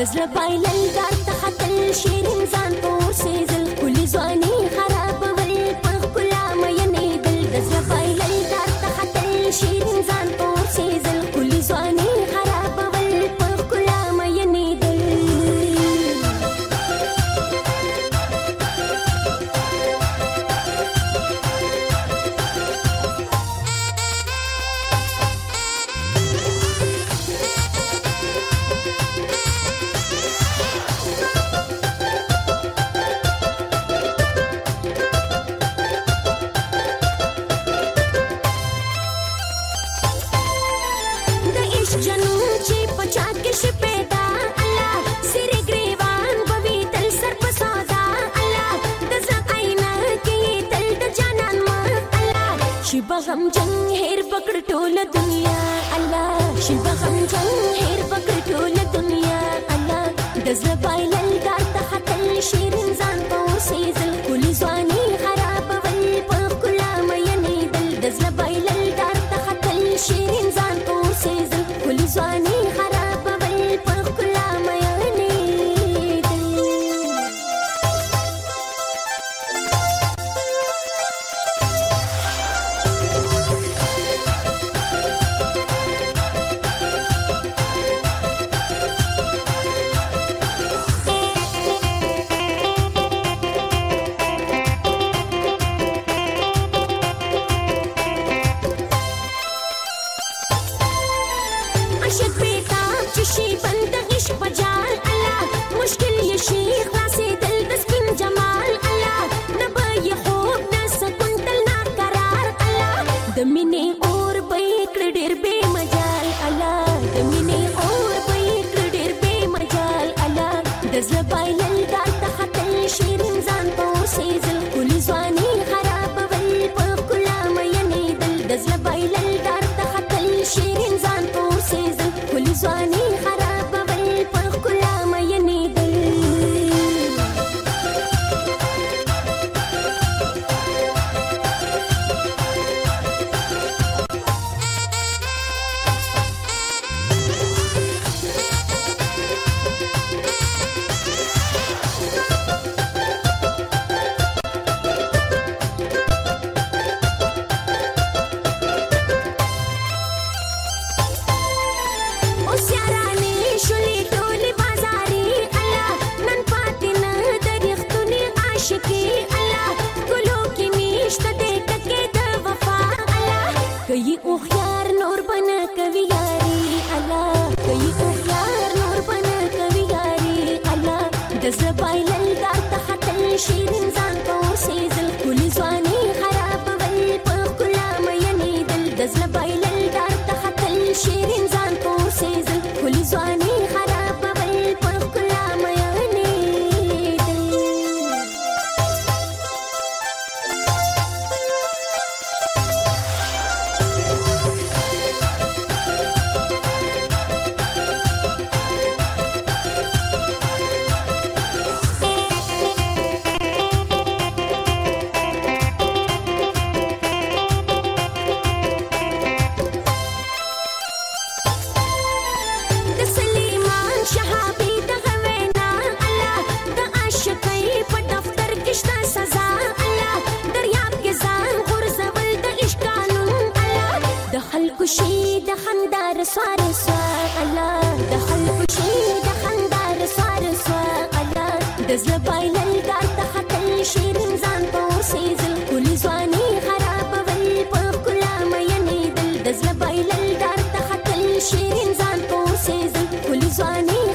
دزلا زړه بایلل تحت الشيرين زان ځان كل زواني شیبه هم جنگ هیر پکړ ټوله دنیا الله شیبه هم جنگ هیر پکړ ټوله دنیا الله د زړه پایلل دار ته خطر شیرین ځان په اوسېزل کل ځواني خراب ول په کلا مینې دل د زړه پایلل دار ته خطر شیرین ځان په اوسېزل کل ځواني عاشق بیتاب چشی بند عشق بجال الله مشکل یشی خلاصی دل دس بین جمال الله نبای خوب نسکون تل ناکرار الله دمینه اور بی کردیر بی مجال الله دمینه اور بی کردیر بی مجال الله دزلبای suani आशिकी خلکو شي د خندار سوار سوار الله د خلکو شي د خندار سوار سوار الله د زله بایلل دار ته خطل شیرین ځان په سیزل کلی ځواني خراب ول په کلا مې نه دل د زله بایلل دار ته خطل شیرین ځان په سیزل کلی ځواني